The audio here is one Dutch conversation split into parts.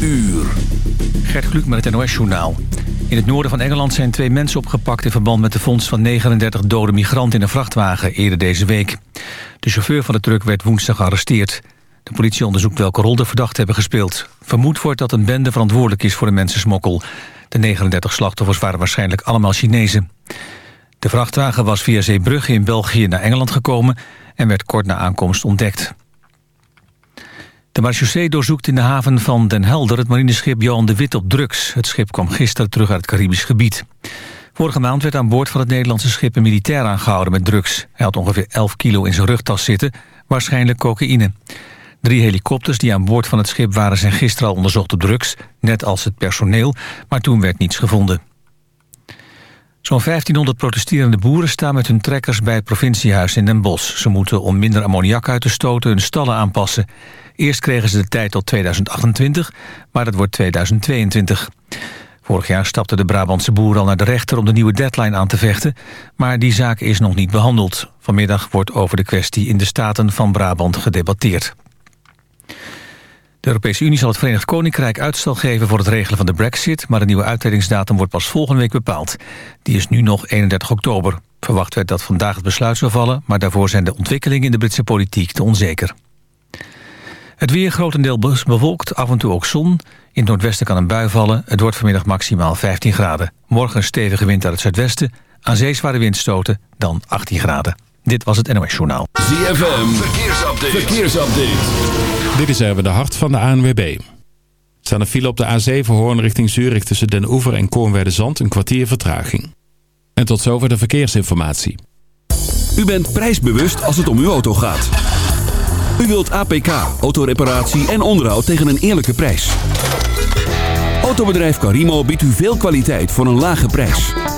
uur. Gert Kluk met het NOS-journaal. In het noorden van Engeland zijn twee mensen opgepakt... in verband met de vondst van 39 dode migranten in een vrachtwagen eerder deze week. De chauffeur van de truck werd woensdag gearresteerd. De politie onderzoekt welke rol de verdachten hebben gespeeld. Vermoed wordt dat een bende verantwoordelijk is voor de mensensmokkel. De 39 slachtoffers waren waarschijnlijk allemaal Chinezen. De vrachtwagen was via Zeebrugge in België naar Engeland gekomen... en werd kort na aankomst ontdekt. De marechaussee doorzoekt in de haven van Den Helder... het marineschip Johan de Wit op drugs. Het schip kwam gisteren terug uit het Caribisch gebied. Vorige maand werd aan boord van het Nederlandse schip... een militair aangehouden met drugs. Hij had ongeveer 11 kilo in zijn rugtas zitten, waarschijnlijk cocaïne. Drie helikopters die aan boord van het schip waren... zijn gisteren al onderzocht op drugs, net als het personeel... maar toen werd niets gevonden. Zo'n 1500 protesterende boeren staan met hun trekkers bij het provinciehuis in Den Bosch. Ze moeten om minder ammoniak uit te stoten hun stallen aanpassen. Eerst kregen ze de tijd tot 2028, maar dat wordt 2022. Vorig jaar stapten de Brabantse boeren al naar de rechter om de nieuwe deadline aan te vechten, maar die zaak is nog niet behandeld. Vanmiddag wordt over de kwestie in de Staten van Brabant gedebatteerd. De Europese Unie zal het Verenigd Koninkrijk uitstel geven voor het regelen van de brexit, maar de nieuwe uittredingsdatum wordt pas volgende week bepaald. Die is nu nog 31 oktober. Verwacht werd dat vandaag het besluit zou vallen, maar daarvoor zijn de ontwikkelingen in de Britse politiek te onzeker. Het weer grotendeels bewolkt, af en toe ook zon. In het noordwesten kan een bui vallen. Het wordt vanmiddag maximaal 15 graden. Morgen stevige wind uit het zuidwesten. Aan zee zware windstoten, dan 18 graden. Dit was het NOS Journaal. ZFM, verkeersupdate. verkeersupdate. Dit is even de hart van de ANWB. Er staan een file op de A7 Hoorn richting Zurich tussen Den Oever en Koornwerder-Zand een kwartier vertraging. En tot zover de verkeersinformatie. U bent prijsbewust als het om uw auto gaat. U wilt APK, autoreparatie en onderhoud tegen een eerlijke prijs. Autobedrijf Carimo biedt u veel kwaliteit voor een lage prijs.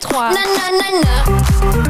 3. Na, na, na,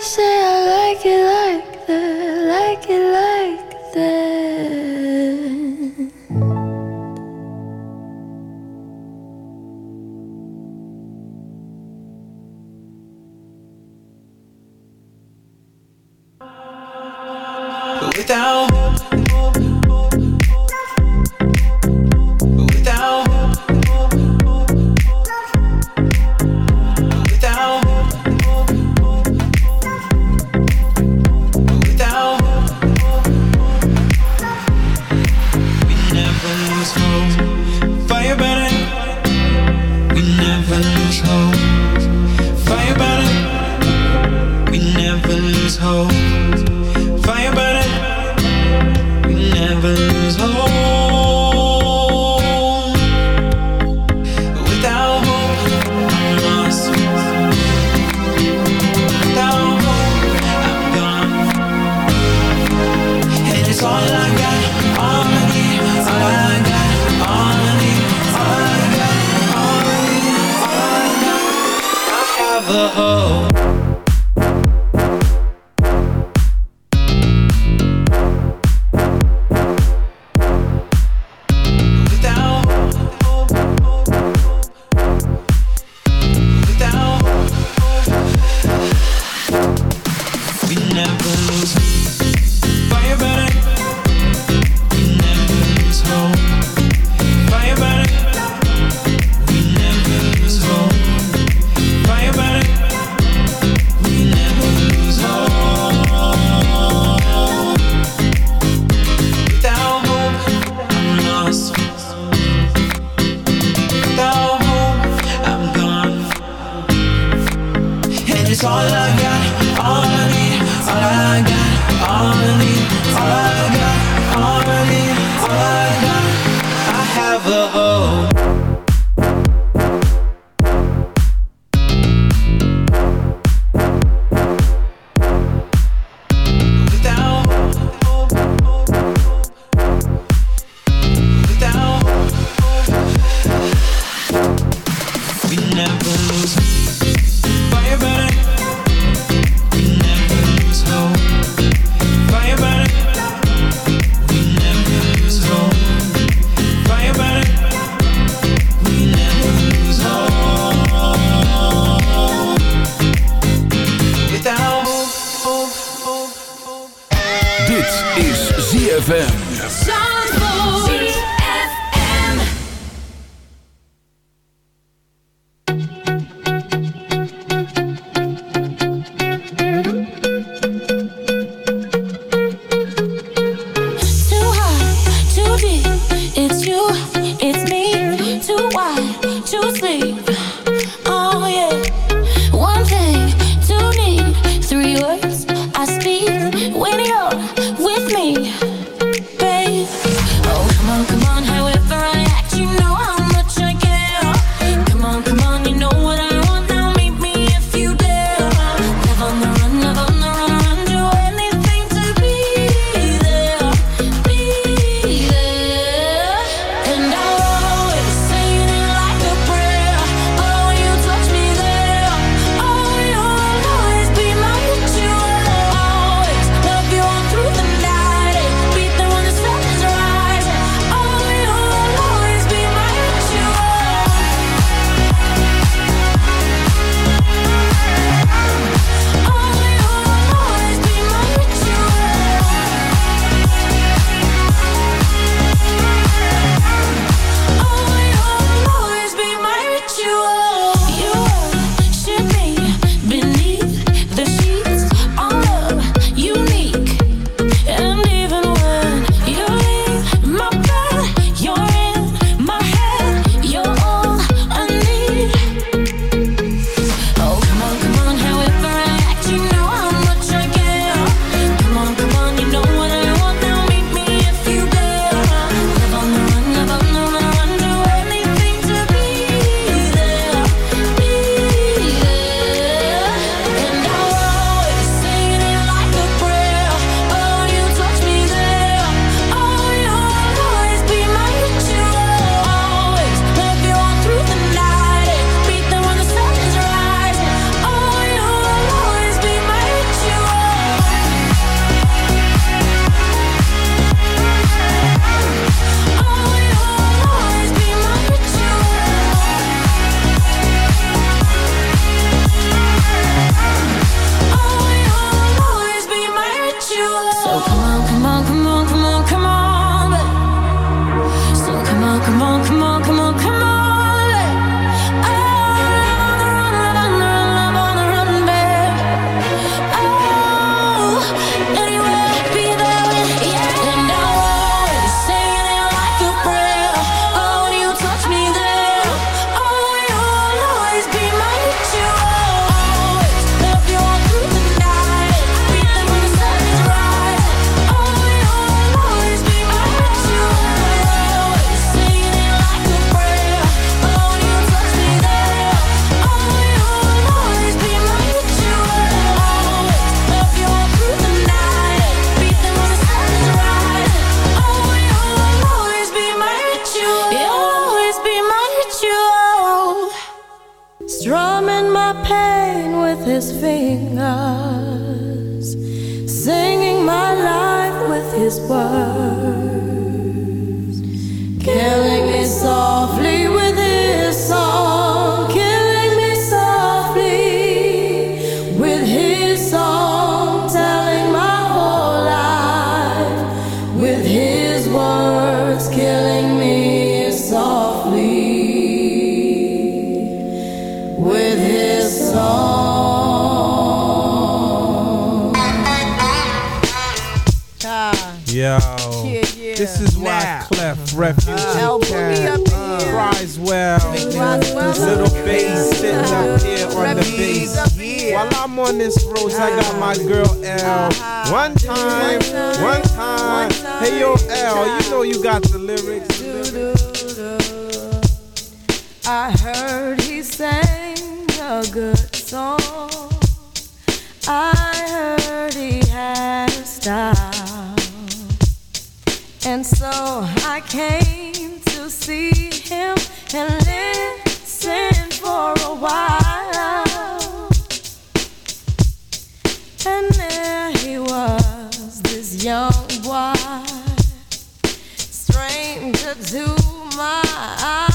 say I like it like that, like it And there he was, this young boy, stranger to my eyes.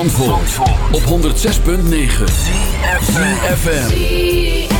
Op 106.9 CFFM